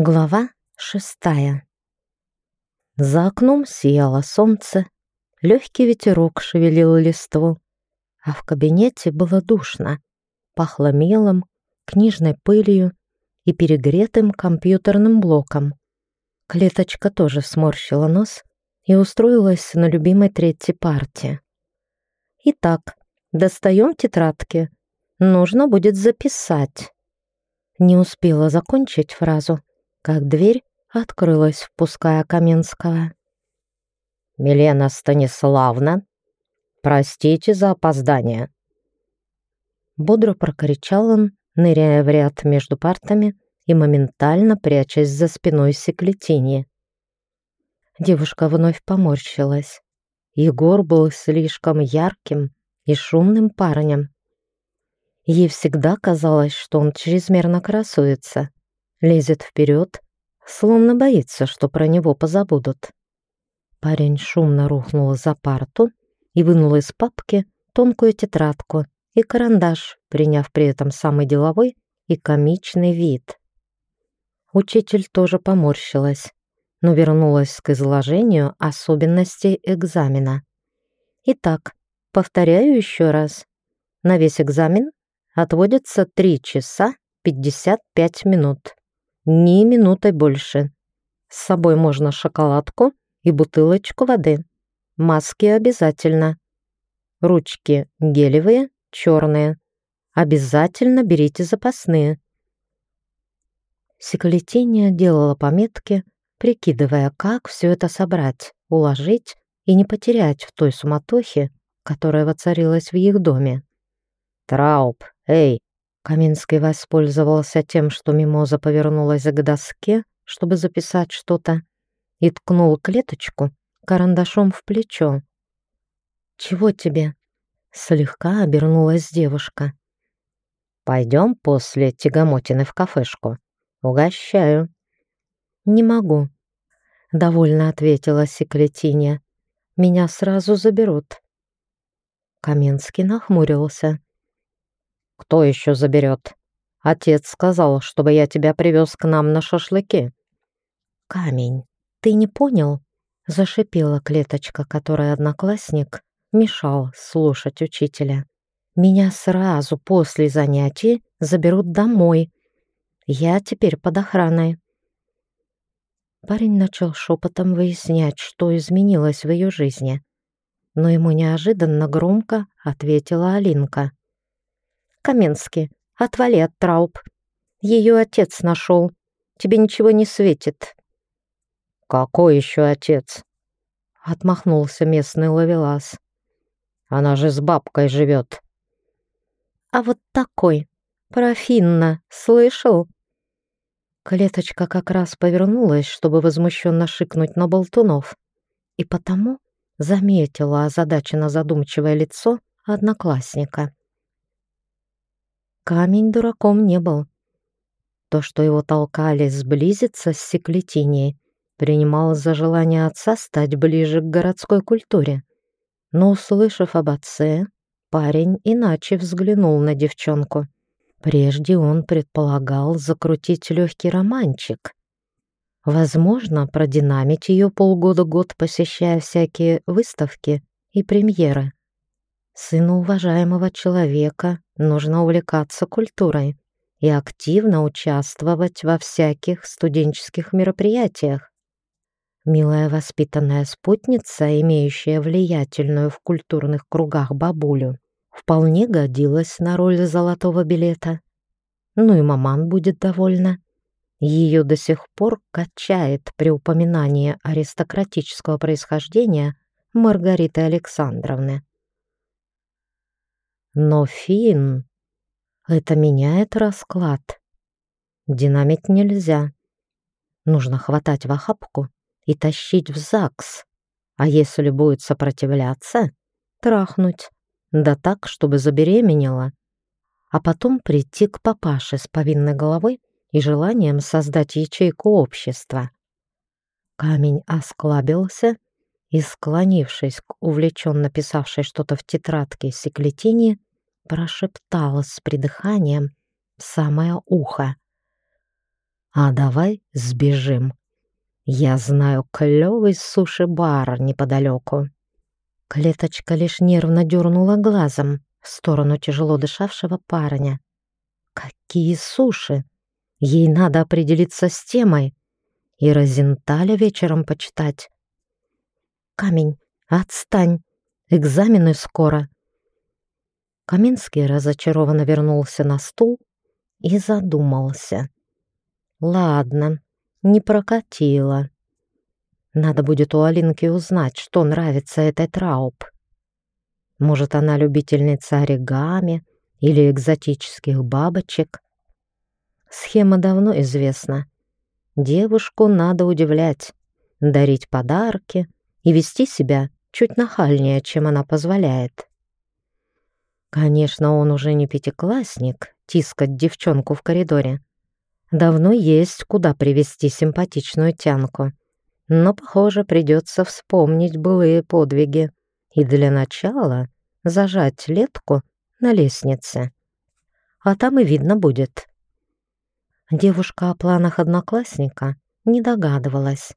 Глава шестая. За окном сияло солнце, легкий ветерок шевелил листву, а в кабинете было душно, пахло мелом, книжной пылью и перегретым компьютерным блоком. Клеточка тоже сморщила нос и устроилась на любимой третьей партии. Итак, достаем тетрадки. Нужно будет записать. Не успела закончить фразу, как дверь открылась, впуская Каменского. «Милена Станиславна, простите за опоздание». Бодро прокричал он, ныряя в ряд между партами и моментально прячась за спиной секлетини. Девушка вновь поморщилась. Егор был слишком ярким и шумным парнем. Ей всегда казалось, что он чрезмерно красуется, лезет вперед, словно боится, что про него позабудут. Парень шумно рухнул за парту и вынул из папки тонкую тетрадку и карандаш, приняв при этом самый деловой и комичный вид. Учитель тоже поморщилась, но вернулась к изложению особенностей экзамена. Итак, повторяю еще раз. На весь экзамен отводится 3 часа 55 минут ни минутой больше. С собой можно шоколадку и бутылочку воды. Маски обязательно. Ручки гелевые, черные. Обязательно берите запасные. Секлетиния делала пометки, прикидывая, как все это собрать, уложить и не потерять в той суматохе, которая воцарилась в их доме. «Трауб, эй, Каминский воспользовался тем, что мимоза повернулась к доске, чтобы записать что-то, и ткнул клеточку карандашом в плечо. «Чего тебе?» — слегка обернулась девушка. «Пойдем после Тягомотины в кафешку. Угощаю». «Не могу», — довольно ответила секретиня. «Меня сразу заберут». Каменский нахмурился. Кто еще заберет? Отец сказал, чтобы я тебя привез к нам на шашлыки. Камень, ты не понял? Зашипела клеточка, которой одноклассник мешал слушать учителя. Меня сразу после занятий заберут домой. Я теперь под охраной. Парень начал шепотом выяснять, что изменилось в ее жизни. Но ему неожиданно громко ответила Алинка. Каменский, отвали от Трауб. Ее отец нашел. Тебе ничего не светит». «Какой еще отец?» Отмахнулся местный ловелас. «Она же с бабкой живет». «А вот такой. Профинна. Слышал?» Клеточка как раз повернулась, чтобы возмущенно шикнуть на болтунов, и потому заметила озадаченно задумчивое лицо одноклассника. Камень дураком не был. То, что его толкали сблизиться с секлетинией, принимал за желание отца стать ближе к городской культуре. Но, услышав об отце, парень иначе взглянул на девчонку. Прежде он предполагал закрутить легкий романчик. Возможно, продинамить ее полгода-год, посещая всякие выставки и премьеры. Сыну уважаемого человека нужно увлекаться культурой и активно участвовать во всяких студенческих мероприятиях. Милая воспитанная спутница, имеющая влиятельную в культурных кругах бабулю, вполне годилась на роль золотого билета. Ну и маман будет довольна. Ее до сих пор качает при упоминании аристократического происхождения Маргариты Александровны. Но Фин... Это меняет расклад. Динамить нельзя. Нужно хватать в охапку и тащить в ЗАГС. А если будет сопротивляться, трахнуть. Да так, чтобы забеременела. А потом прийти к папаше с повинной головой и желанием создать ячейку общества. Камень осклабился и, склонившись к увлеченно писавшей что-то в тетрадке секлетине, прошептала с придыханием в самое ухо. А давай сбежим. Я знаю клёвый суши-бар неподалеку. Клеточка лишь нервно дернула глазом в сторону тяжело дышавшего парня. Какие суши! Ей надо определиться с темой и Розенталя вечером почитать. Камень, отстань, экзамены скоро. Каминский разочарованно вернулся на стул и задумался. Ладно, не прокатило. Надо будет у Алинки узнать, что нравится этой Трауб. Может, она любительница оригами или экзотических бабочек. Схема давно известна. Девушку надо удивлять, дарить подарки и вести себя чуть нахальнее, чем она позволяет. Конечно, он уже не пятиклассник, тискать девчонку в коридоре. Давно есть куда привести симпатичную тянку. Но, похоже, придется вспомнить былые подвиги и для начала зажать летку на лестнице. А там и видно будет. Девушка о планах одноклассника не догадывалась.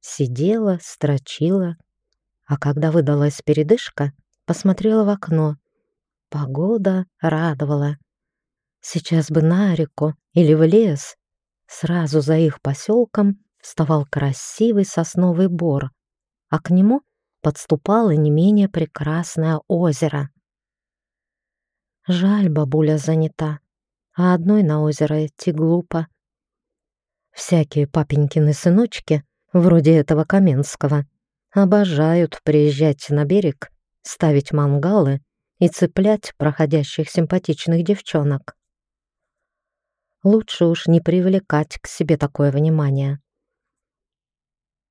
Сидела, строчила, а когда выдалась передышка, посмотрела в окно. Погода радовала. Сейчас бы на реку или в лес. Сразу за их поселком вставал красивый сосновый бор, а к нему подступало не менее прекрасное озеро. Жаль, бабуля занята, а одной на озеро идти глупо. Всякие папенькины сыночки, вроде этого Каменского, обожают приезжать на берег, ставить мангалы и цеплять проходящих симпатичных девчонок. Лучше уж не привлекать к себе такое внимание.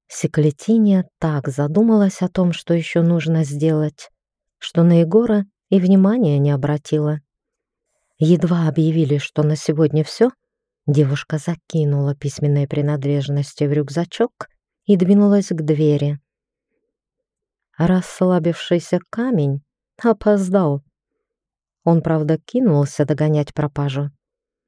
Секлетиния так задумалась о том, что еще нужно сделать, что на Егора и внимания не обратила. Едва объявили, что на сегодня все, девушка закинула письменные принадлежности в рюкзачок и двинулась к двери. Расслабившийся камень опоздал. Он, правда, кинулся догонять пропажу,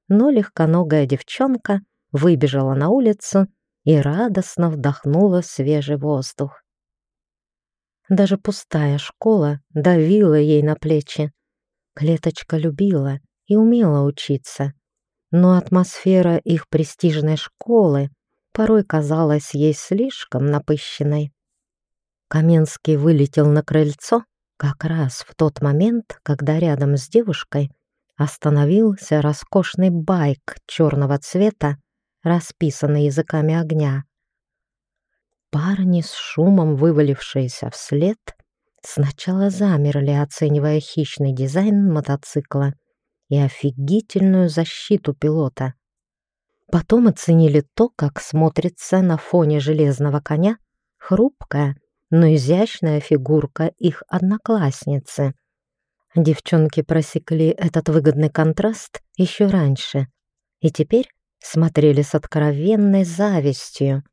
но легконогая девчонка выбежала на улицу и радостно вдохнула свежий воздух. Даже пустая школа давила ей на плечи. Клеточка любила и умела учиться, но атмосфера их престижной школы порой казалась ей слишком напыщенной. Каменский вылетел на крыльцо как раз в тот момент, когда рядом с девушкой остановился роскошный байк черного цвета, расписанный языками огня. Парни с шумом, вывалившиеся вслед, сначала замерли, оценивая хищный дизайн мотоцикла и офигительную защиту пилота. Потом оценили то, как смотрится на фоне железного коня хрупкая, но изящная фигурка их одноклассницы, Девчонки просекли этот выгодный контраст еще раньше и теперь смотрели с откровенной завистью.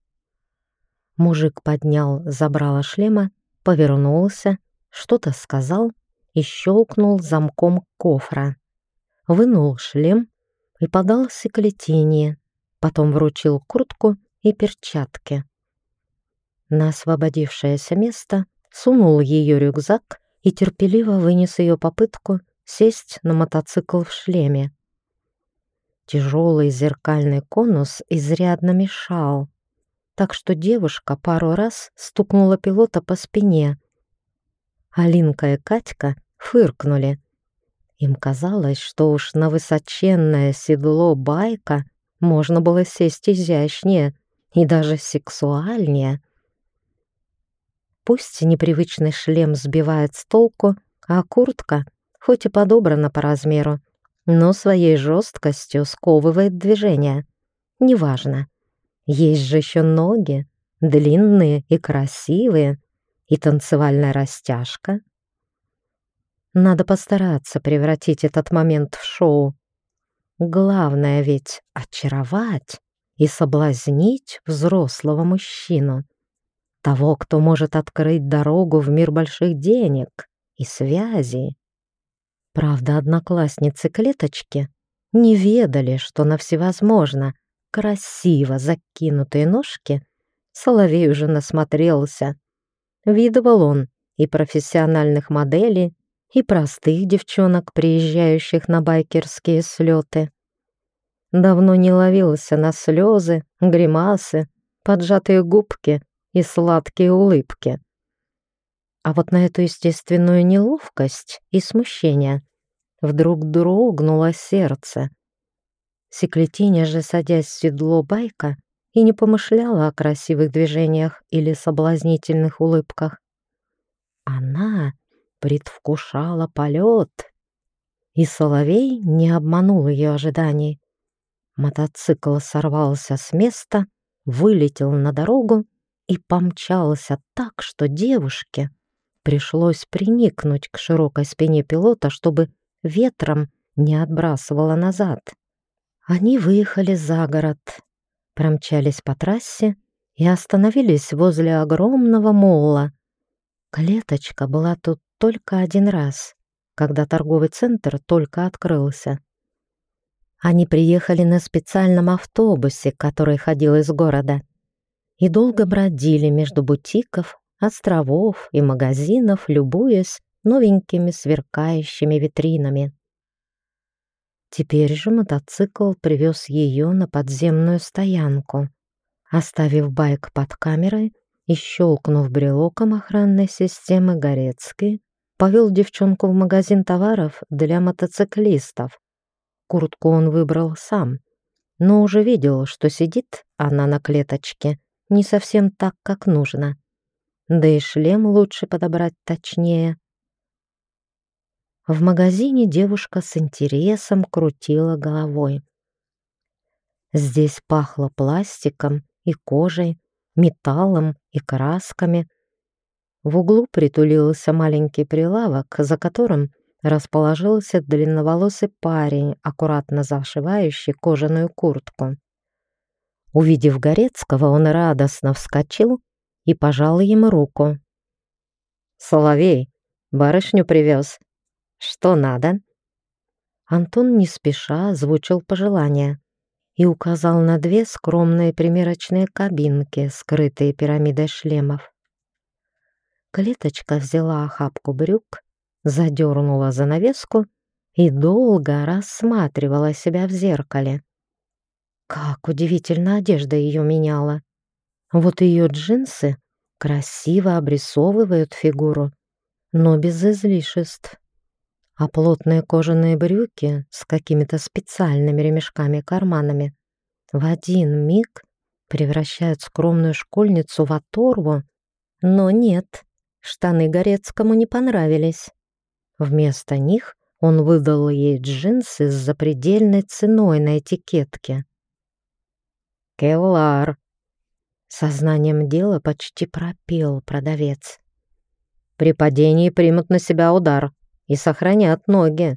Мужик поднял забрало шлема, повернулся, что-то сказал и щелкнул замком кофра. Вынул шлем и подал секлетение, потом вручил куртку и перчатки. На освободившееся место сунул ее рюкзак и терпеливо вынес ее попытку сесть на мотоцикл в шлеме. Тяжелый зеркальный конус изрядно мешал, так что девушка пару раз стукнула пилота по спине. Алинка и Катька фыркнули. Им казалось, что уж на высоченное седло байка можно было сесть изящнее и даже сексуальнее. Пусть непривычный шлем сбивает с толку, а куртка, хоть и подобрана по размеру, но своей жесткостью сковывает движение. Неважно. Есть же еще ноги, длинные и красивые, и танцевальная растяжка. Надо постараться превратить этот момент в шоу. Главное ведь очаровать и соблазнить взрослого мужчину того, кто может открыть дорогу в мир больших денег и связей. Правда, одноклассницы клеточки не ведали, что на всевозможно красиво закинутые ножки, Соловей уже насмотрелся. Видывал он и профессиональных моделей, и простых девчонок, приезжающих на байкерские слеты. Давно не ловился на слезы, гримасы, поджатые губки и сладкие улыбки. А вот на эту естественную неловкость и смущение вдруг дрогнуло сердце. Секлетиня же, садясь в седло байка, и не помышляла о красивых движениях или соблазнительных улыбках. Она предвкушала полет, и Соловей не обманул ее ожиданий. Мотоцикл сорвался с места, вылетел на дорогу и помчался так, что девушке пришлось приникнуть к широкой спине пилота, чтобы ветром не отбрасывало назад. Они выехали за город, промчались по трассе и остановились возле огромного молла. Клеточка была тут только один раз, когда торговый центр только открылся. Они приехали на специальном автобусе, который ходил из города, и долго бродили между бутиков, островов и магазинов, любуясь новенькими сверкающими витринами. Теперь же мотоцикл привез ее на подземную стоянку, оставив байк под камерой и щелкнув брелоком охранной системы Горецкий, повел девчонку в магазин товаров для мотоциклистов. Куртку он выбрал сам, но уже видел, что сидит она на клеточке не совсем так, как нужно. Да и шлем лучше подобрать точнее. В магазине девушка с интересом крутила головой. Здесь пахло пластиком и кожей, металлом и красками. В углу притулился маленький прилавок, за которым расположился длинноволосый парень, аккуратно зашивающий кожаную куртку. Увидев Горецкого, он радостно вскочил и пожал ему руку. «Соловей, барышню привез. Что надо?» Антон не спеша озвучил пожелания и указал на две скромные примерочные кабинки, скрытые пирамидой шлемов. Клеточка взяла охапку брюк, задернула занавеску и долго рассматривала себя в зеркале. Как удивительно одежда ее меняла. Вот ее джинсы красиво обрисовывают фигуру, но без излишеств а плотные кожаные брюки с какими-то специальными ремешками-карманами в один миг превращают скромную школьницу в оторву. Но нет, штаны Горецкому не понравились. Вместо них он выдал ей джинсы с запредельной ценой на этикетке. «Кевлар!» Сознанием дела почти пропел продавец. «При падении примут на себя удар и сохранят ноги.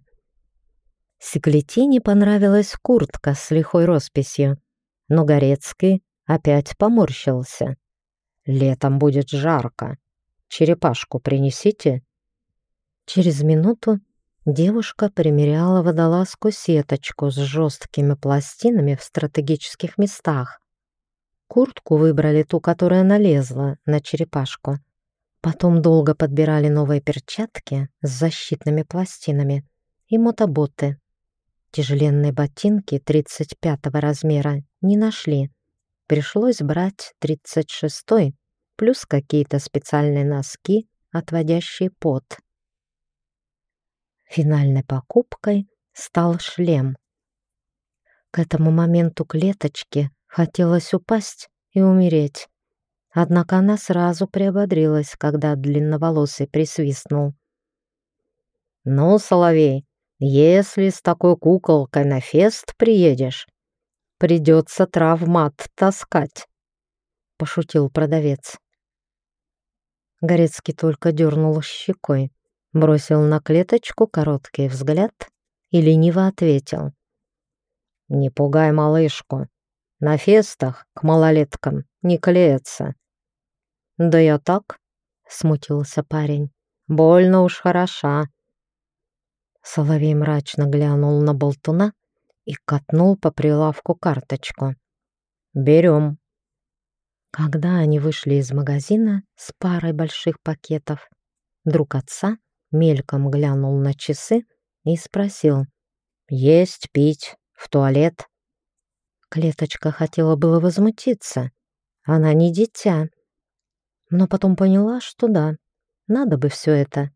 Секлетине понравилась куртка с лихой росписью, но Горецкий опять поморщился. «Летом будет жарко. Черепашку принесите?» Через минуту девушка примеряла водолазку сеточку с жесткими пластинами в стратегических местах. Куртку выбрали ту, которая налезла на черепашку — Потом долго подбирали новые перчатки с защитными пластинами и мотоботы. Тяжеленные ботинки 35 размера не нашли. Пришлось брать 36 плюс какие-то специальные носки, отводящие пот. Финальной покупкой стал шлем. К этому моменту клеточке хотелось упасть и умереть. Однако она сразу приободрилась, когда длинноволосый присвистнул. «Ну, Соловей, если с такой куколкой на фест приедешь, придется травмат таскать», — пошутил продавец. Горецкий только дернул щекой, бросил на клеточку короткий взгляд и лениво ответил. «Не пугай малышку. На фестах к малолеткам не клеятся. «Да я так», — смутился парень. «Больно уж хороша». Соловей мрачно глянул на болтуна и катнул по прилавку карточку. Берем. Когда они вышли из магазина с парой больших пакетов, друг отца мельком глянул на часы и спросил «Есть, пить, в туалет?» Клеточка хотела было возмутиться. Она не дитя. Но потом поняла, что да, надо бы все это,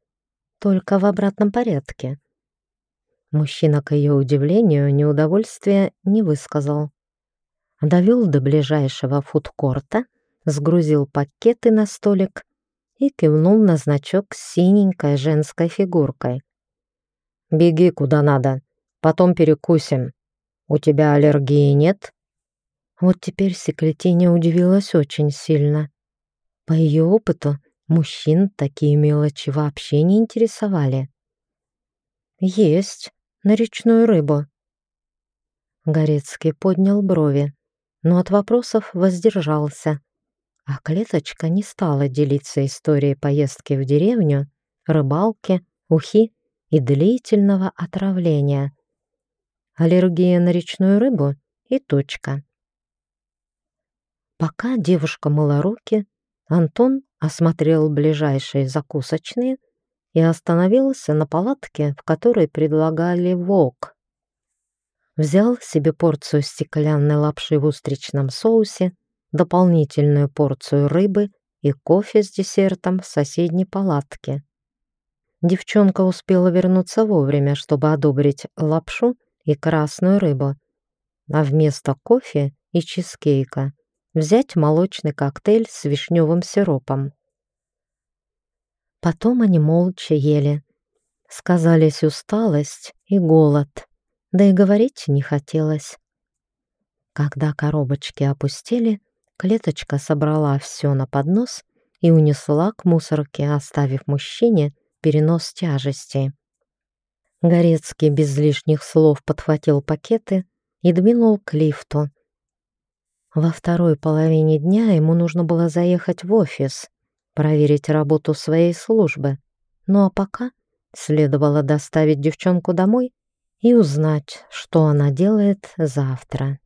только в обратном порядке. Мужчина, к ее удивлению, неудовольствия не высказал. Довел до ближайшего фудкорта, сгрузил пакеты на столик и кивнул на значок с синенькой женской фигуркой. «Беги куда надо, потом перекусим. У тебя аллергии нет?» Вот теперь Секлетиня удивилась очень сильно. По ее опыту, мужчин такие мелочи вообще не интересовали. «Есть, на речную рыбу». Горецкий поднял брови, но от вопросов воздержался, а клеточка не стала делиться историей поездки в деревню, рыбалки, ухи и длительного отравления. Аллергия на речную рыбу и точка. Пока девушка мыла руки, Антон осмотрел ближайшие закусочные и остановился на палатке, в которой предлагали вок. Взял себе порцию стеклянной лапши в устричном соусе, дополнительную порцию рыбы и кофе с десертом в соседней палатке. Девчонка успела вернуться вовремя, чтобы одобрить лапшу и красную рыбу, а вместо кофе и чизкейка взять молочный коктейль с вишневым сиропом. Потом они молча ели. Сказались усталость и голод, да и говорить не хотелось. Когда коробочки опустили, клеточка собрала все на поднос и унесла к мусорке, оставив мужчине перенос тяжести. Горецкий без лишних слов подхватил пакеты и двинул к лифту. Во второй половине дня ему нужно было заехать в офис, проверить работу своей службы. Ну а пока следовало доставить девчонку домой и узнать, что она делает завтра.